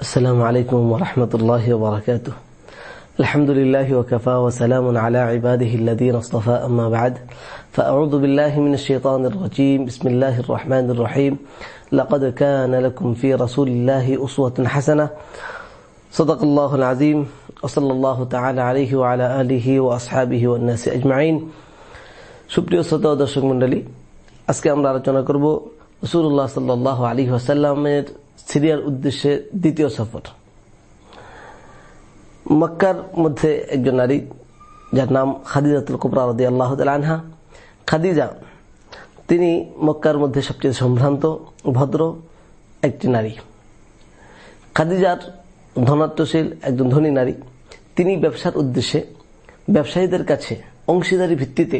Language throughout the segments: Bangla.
السلام عليكم ورحمة الله وبركاته الحمد لله وكفى وسلام على عباده الذين اصطفى أما بعد فأعوذ بالله من الشيطان الرجيم بسم الله الرحمن الرحيم لقد كان لكم في رسول الله أسوة حسنة صدق الله العظيم وصلى الله تعالى عليه وعلى آله وأصحابه والناس أجمعين সুপ্রিয় শ্রোতা ও দর্শক মন্ডলী আজকে আমরা আলোচনা করব রসুল্লাহ সাল্লাহ আলী আসাল্লামের সিরিয়ার উদ্দেশ্যে দ্বিতীয় সফর। মক্কার মধ্যে একজন নারী, যার নাম খাদিজাতুল কুবরা রদি আল্লাহ আনহা, খাদিজা, তিনি মক্কার মধ্যে সবচেয়ে সম্ভ্রান্ত, ভদ্র একটি নারী। খাদিজার ধনাত্মশীল একজন ধনী নারী, তিনি ব্যবসার উদ্দেশ্যে ব্যবসায়ীদের কাছে অংশীদারি ভিত্তিতে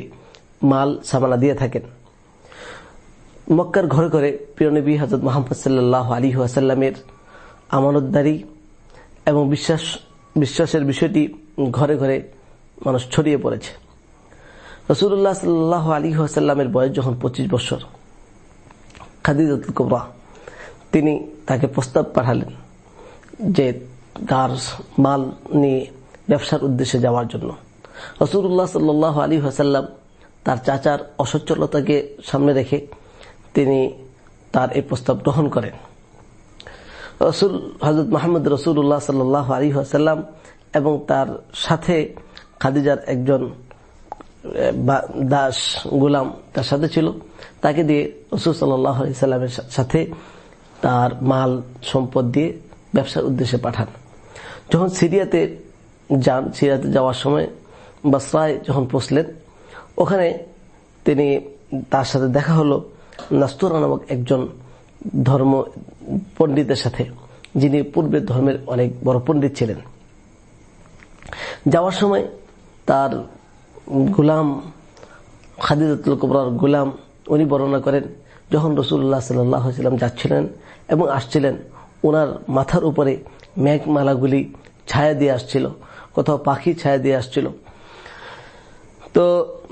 মাল সামানা দিয়ে থাকেন। মক্কার ঘরে ঘরে প্রিয়নবী হজরত মোহাম্মদ সাল্লাহ আলী আসাল্লামের আমানতদারি এবং বিশ্বাস, বিশ্বাসের বিষয়টি ঘরে ঘরে মানুষ ছড়িয়ে পড়েছে। রসুল্লাহ সাল্লাহ আলী আসাল্লামের বয়স যখন পঁচিশ বছর, খাদিজাতুল কোবরা, তিনি তাকে প্রস্তাব পাঠালেন যে তার মাল নিয়ে ব্যবসার উদ্দেশ্যে যাওয়ার জন্য। রসুল্লাহ সাল্লাহ আলী আসাল্লাম তার চাচার অসচ্ছলতাকে সামনে রেখে তিনি তার এই প্রস্তাব গ্রহণ করেন। রসুল হজরত মাহমুদ রসুল্লাহ সাল্লাহ আলী আসাল্লাম এবং তার সাথে খাদিজার একজন দাস গুলাম তার সাথে ছিল। তাকে দিয়ে রসুল সাল্লামের সাথে তার মাল, সম্পদ দিয়ে ব্যবসার উদ্দেশ্যে পাঠান। যখন সিরিয়াতে যান, সিরিয়াতে যাওয়ার সময় বাসরায় যখন পৌঁছলেন, ওখানে তিনি তার সাথে দেখা হলো। নাস্তুরা নামক একজন ধর্ম পণ্ডিতের সাথে, যিনি পূর্বের ধর্মের অনেক বড় পণ্ডিত ছিলেন। যাওয়ার সময় তার গুলাম, খাদিজাতুল কুবরার গুলাম, উনি বর্ণনা করেন, যখন রসুল্লাহ সাল্লাম যাচ্ছিলেন এবং আসছিলেন ওনার মাথার উপরে মেঘমালাগুলি ছায়া দিয়ে আসছিল, কোথাও পাখি ছায়া দিয়ে আসছিল। তো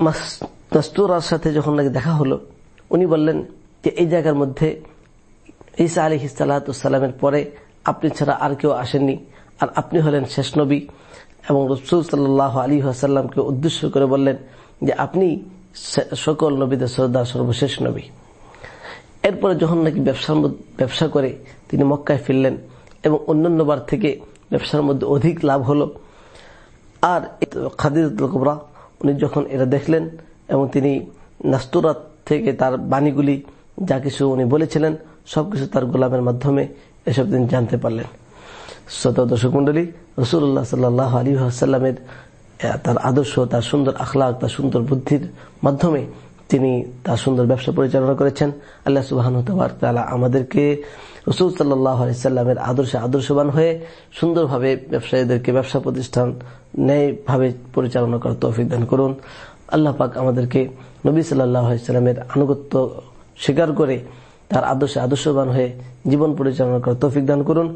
মাস্তুরার সাথে যখন নাকি দেখা হলো উনি বললেন যে, এই জায়গার মধ্যে ঈসা আলী সালাতামের পরে আপনি ছাড়া আর কেউ আসেননি, আর আপনি হলেন শেষ নবী। এবং রসুল সাল্লাহ আলী আসাল্লামকে উদ্দেশ্য করে বললেন যে, আপনি সকল নবীদের সর্দার সর্বশেষ নবী। এরপরে যখন নাকি ব্যবসার ব্যবসা করে তিনি মক্কায় ফিরলেন এবং অন্যান্য বার থেকে ব্যবসার মধ্যে অধিক লাভ হলো। আর খাদিজুল কবরা, উনি যখন এটা দেখলেন এবং তিনি নাস্তুরাত থেকে তার বাণীগুলি যা কিছু উনি বলেছিলেন, সবকিছু তার গোলামের মাধ্যমে এসব তিনি জানতে পারলেন। শ্রোতা দর্শক মন্ডলী রসুল্লাহ সাল্লাহ আলী তার আদর্শ, তার সুন্দর আখলাক, তার সুন্দর বুদ্ধির মাধ্যমে তিনি তার সুন্দর ব্যবসা পরিচালনা করেছেন। আল্লাহ সুবাহন তালা আমাদেরকে রসুল সাল্লাহ আদর্শে আদর্শবান হয়ে সুন্দরভাবে ব্যবসায়ীদেরকে ব্যবসা প্রতিষ্ঠান ন্যায়ভাবে পরিচালনা করার তৌফিক দান করুন। আল্লাহ পাক আমাদেরকে নবী সাল্লামের আনুগত্য স্বীকার করে তার আদর্শে আদর্শবান হয়ে জীবন পরিচালনা করার তৌফিক দান করুন।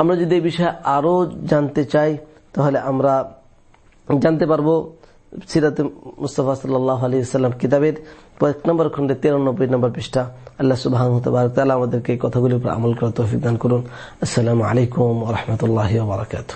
আমরা যদি এই বিষয়ে আরও জানতে চাই, তাহলে আমরা জানতে পারব সিরাত মুস্তফা সাল্লাহ আলী সাল্লাম কিতাবের এক নম্বর খন্ডে তিরানব্বই নম্বর পৃষ্ঠা। আল্লাহ সুবাহ আমাদেরকে এই কথাগুলির উপর আমল করার তৌফিক দান করুন। আসসালামু আলাইকুম রহমতুল্লাহ বারকাত